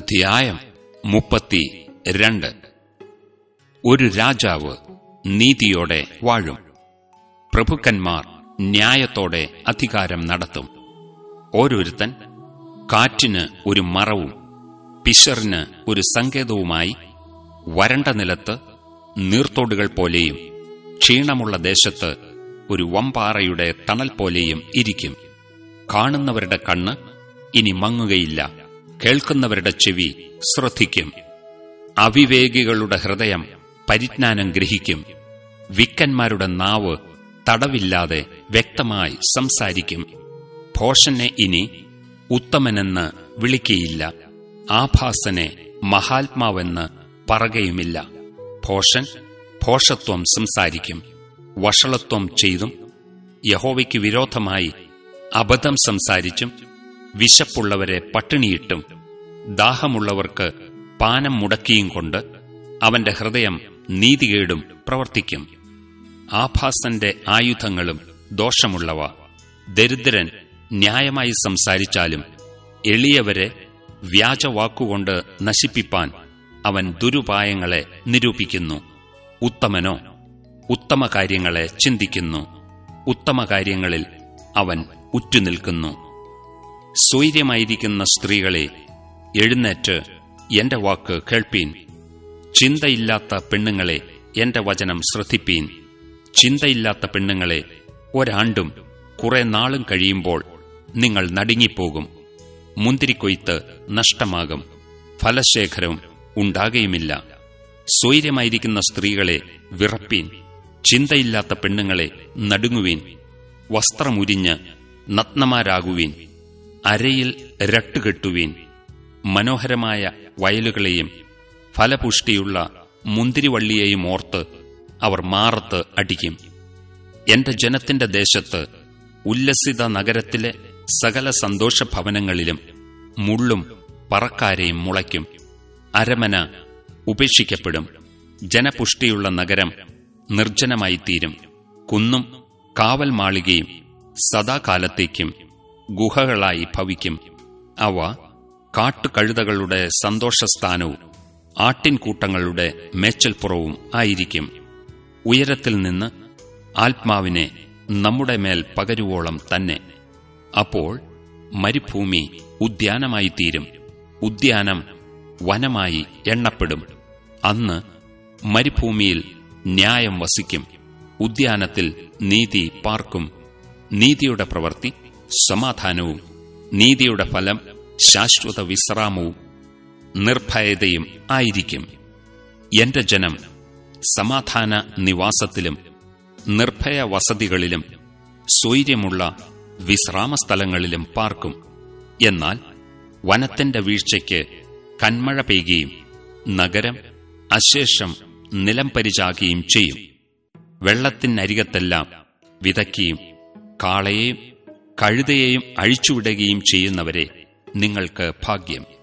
അധ്യായം മുപ്പത്തി രണ്ട്. ഒരു രാജാവ് നീതിയോടെ വാഴും. പ്രഭുക്കന്മാർ ന്യായത്തോടെ അധികാരം നടത്തും. ഓരോരുത്തൻ കാറ്റിന് ഒരു മറവും പിശറിന് ഒരു സങ്കേതവുമായി വരണ്ട നിലത്ത് നീർത്തോടുകൾ പോലെയും ക്ഷീണമുള്ള ദേശത്ത് ഒരു വമ്പാറയുടെ തണൽ പോലെയും ഇരിക്കും. കാണുന്നവരുടെ കണ്ണ് ഇനി മങ്ങുകയില്ല. കേൾക്കുന്നവരുടെ ചെവി ശ്രദ്ധിക്കും. അവിവേകികളുടെ ഹൃദയം പരിജ്ഞാനം ഗ്രഹിക്കും. വിക്കന്മാരുടെ നാവ് തടവില്ലാതെ വ്യക്തമായി സംസാരിക്കും. ഭോഷനെ ഇനി ഉത്തമനെന്ന് വിളിക്കയില്ല. ആഭാസനെ മഹാത്മാവെന്ന് പറയുകയുമില്ല. ഭോഷൻ ഭോഷത്വം സംസാരിക്കും. വഷളത്വം ചെയ്തും യഹോവയ്ക്ക് വിരോധമായി അബദ്ധം സംസാരിച്ചും വിശപ്പുള്ളവരെ പട്ടിണിയിട്ടും ദാഹമുള്ളവർക്ക് പാനം മുടക്കിയും കൊണ്ട് അവന്റെ ഹൃദയം നീതികേടും പ്രവർത്തിക്കും. ആഭാസന്റെ ആയുധങ്ങളും ദോഷമുള്ളവ. ദരിദ്രൻ ന്യായമായി സംസാരിച്ചാലും എളിയവരെ വ്യാജവാക്കുകൊണ്ട് നശിപ്പിപ്പാൻ അവൻ ദുരുപായങ്ങളെ നിരൂപിക്കുന്നു. ഉത്തമനോ ഉത്തമകാര്യങ്ങളെ ചിന്തിക്കുന്നു. ഉത്തമകാര്യങ്ങളിൽ അവൻ ഉറ്റുനിൽക്കുന്നു. സ്വൈര്യമായിരിക്കുന്ന സ്ത്രീകളെ എഴുന്നേറ്റ് എന്റെ വാക്ക് കേൾപ്പീൻ. ചിന്തയില്ലാത്ത പെണ്ണുങ്ങളെ എന്റെ വചനം ശ്രദ്ധിപ്പീൻ. ചിന്തയില്ലാത്ത പെണ്ണുങ്ങളെ ഒരാണ്ടും കുറെ നാളും കഴിയുമ്പോൾ നിങ്ങൾ നടുങ്ങിപ്പോകും. മുന്തിരിക്കൊയ്ത്ത് നഷ്ടമാകും. ഫലശേഖരം ഉണ്ടാകുകയുമില്ല സ്വൈര്യമായിരിക്കുന്ന സ്ത്രീകളെ വിറപ്പീൻ. ചിന്തയില്ലാത്ത പെണ്ണുങ്ങളെ നടുങ്ങുവീൻ. വസ്ത്രമുരിഞ്ഞ് നഗ്നമാരാകുവീൻ. അരയിൽ രട്ടുകെട്ടുവീൻ. മനോഹരമായ വയലുകളെയും ഫലപുഷ്ടിയുള്ള മുന്തിരിവള്ളിയെയും ഓർത്ത് അവർ മാറത്ത് അടിക്കും. എന്റെ ജനത്തിന്റെ ദേശത്ത് ഉല്ലസിത നഗരത്തിലെ സകല സന്തോഷഭവനങ്ങളിലും മുള്ളും പറക്കാരെയും മുളയ്ക്കും. അരമന ഉപേക്ഷിക്കപ്പെടും. ജനപുഷ്ടിയുള്ള നഗരം നിർജനമായിത്തീരും. കുന്നും കാവൽ മാളികയും സദാകാലത്തേക്കും ഗുഹകളായി ഭവിക്കും. അവ കാട്ടുകഴുതകളുടെ സന്തോഷസ്ഥാനവും ആട്ടിൻകൂട്ടങ്ങളുടെ മേച്ചൽപ്പുറവും ആയിരിക്കും. ഉയരത്തിൽ നിന്ന് ആത്മാവിനെ നമ്മുടെ മേൽ പകരുവോളം തന്നെ. അപ്പോൾ മരുഭൂമി ഉദ്യാനമായിത്തീരും. ഉദ്യാനം വനമായി എണ്ണപ്പെടും. അന്ന് മരുഭൂമിയിൽ ന്യായം വസിക്കും. ഉദ്യാനത്തിൽ നീതി പാർക്കും. നീതിയുടെ പ്രവൃത്തി സമാധാനവും നീതിയുടെ ഫലം ശാശ്വത വിശ്രാമവും നിർഭയതയും ആയിരിക്കും. എന്റെ ജനം സമാധാന നിവാസത്തിലും നിർഭയ വസതികളിലും സ്വൈര്യമുള്ള വിശ്രാമസ്ഥലങ്ങളിലും പാർക്കും. എന്നാൽ വനത്തിന്റെ വീഴ്ചയ്ക്ക് കന്മഴ പെയ്യുകയും നഗരം അശേഷം നിലം പരിചാകുകയും ചെയ്യും. വെള്ളത്തിനരികത്തെല്ലാം വിതയ്ക്കുകയും കാളയെയും കഴുതയെയും അഴിച്ചുവിടുകയും ചെയ്യുന്നവരെ നിങ്ങൾക്ക് ഭാഗ്യം.